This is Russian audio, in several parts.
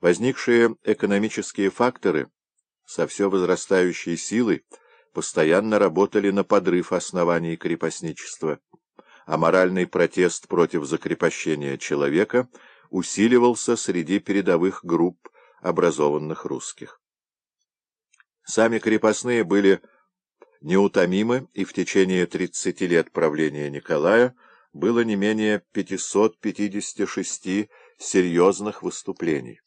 Возникшие экономические факторы со все возрастающей силой постоянно работали на подрыв оснований крепостничества, а моральный протест против закрепощения человека усиливался среди передовых групп образованных русских. Сами крепостные были неутомимы, и в течение 30 лет правления Николая было не менее 556 серьезных выступлений.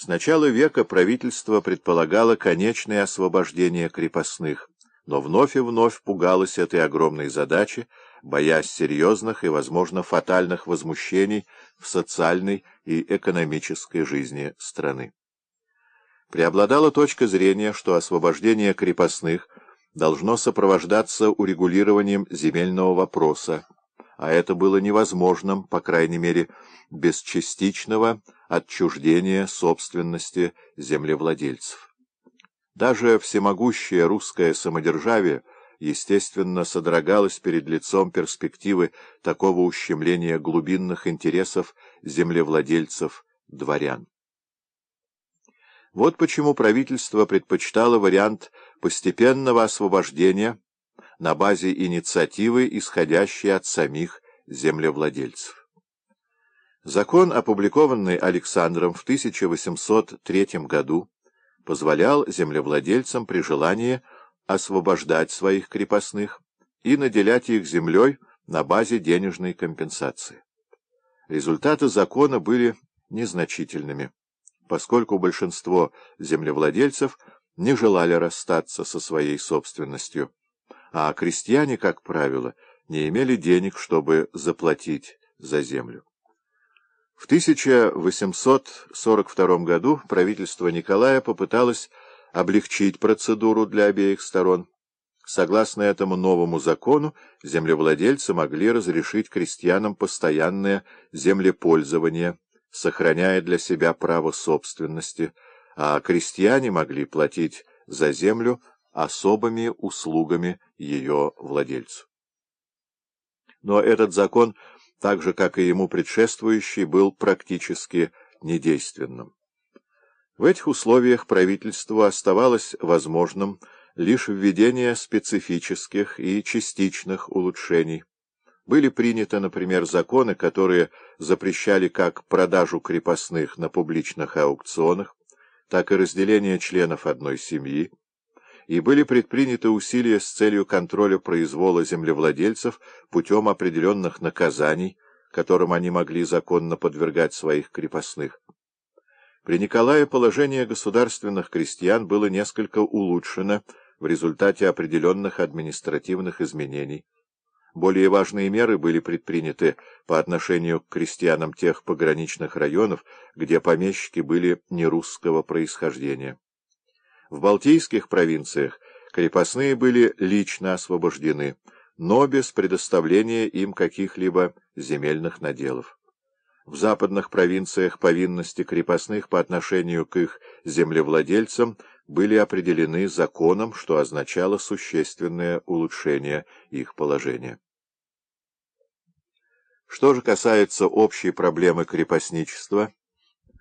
С начала века правительство предполагало конечное освобождение крепостных, но вновь и вновь пугалось этой огромной задачи, боясь серьезных и, возможно, фатальных возмущений в социальной и экономической жизни страны. Преобладала точка зрения, что освобождение крепостных должно сопровождаться урегулированием земельного вопроса, а это было невозможным, по крайней мере, без частичного отчуждения собственности землевладельцев. Даже всемогущее русское самодержавие, естественно, содрогалось перед лицом перспективы такого ущемления глубинных интересов землевладельцев-дворян. Вот почему правительство предпочитало вариант постепенного освобождения на базе инициативы, исходящей от самих землевладельцев. Закон, опубликованный Александром в 1803 году, позволял землевладельцам при желании освобождать своих крепостных и наделять их землей на базе денежной компенсации. Результаты закона были незначительными, поскольку большинство землевладельцев не желали расстаться со своей собственностью, а крестьяне, как правило, не имели денег, чтобы заплатить за землю. В 1842 году правительство Николая попыталось облегчить процедуру для обеих сторон. Согласно этому новому закону, землевладельцы могли разрешить крестьянам постоянное землепользование, сохраняя для себя право собственности, а крестьяне могли платить за землю особыми услугами ее владельцу. Но этот закон так же, как и ему предшествующий, был практически недейственным. В этих условиях правительству оставалось возможным лишь введение специфических и частичных улучшений. Были приняты, например, законы, которые запрещали как продажу крепостных на публичных аукционах, так и разделение членов одной семьи, и были предприняты усилия с целью контроля произвола землевладельцев путем определенных наказаний, которым они могли законно подвергать своих крепостных. При Николае положение государственных крестьян было несколько улучшено в результате определенных административных изменений. Более важные меры были предприняты по отношению к крестьянам тех пограничных районов, где помещики были нерусского происхождения. В Балтийских провинциях крепостные были лично освобождены, но без предоставления им каких-либо земельных наделов. В западных провинциях повинности крепостных по отношению к их землевладельцам были определены законом, что означало существенное улучшение их положения. Что же касается общей проблемы крепостничества,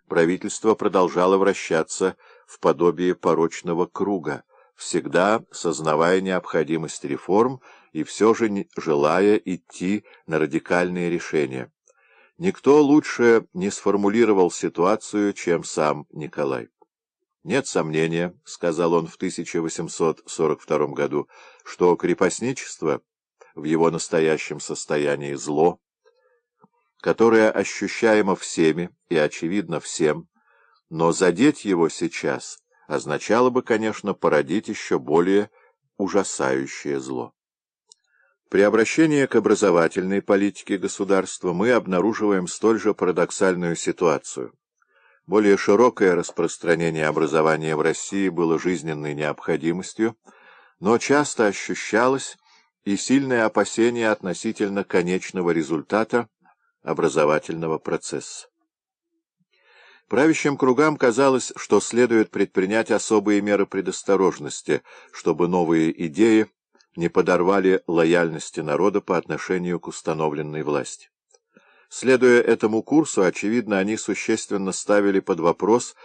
правительство продолжало вращаться в подобие порочного круга, всегда сознавая необходимость реформ и все же желая идти на радикальные решения. Никто лучше не сформулировал ситуацию, чем сам Николай. «Нет сомнения», — сказал он в 1842 году, — «что крепостничество в его настоящем состоянии зло, которое ощущаемо всеми и очевидно всем, но задеть его сейчас означало бы, конечно, породить еще более ужасающее зло. При обращении к образовательной политике государства мы обнаруживаем столь же парадоксальную ситуацию. Более широкое распространение образования в России было жизненной необходимостью, но часто ощущалось и сильное опасение относительно конечного результата образовательного процесса. Правящим кругам казалось, что следует предпринять особые меры предосторожности, чтобы новые идеи не подорвали лояльности народа по отношению к установленной власти. Следуя этому курсу, очевидно, они существенно ставили под вопрос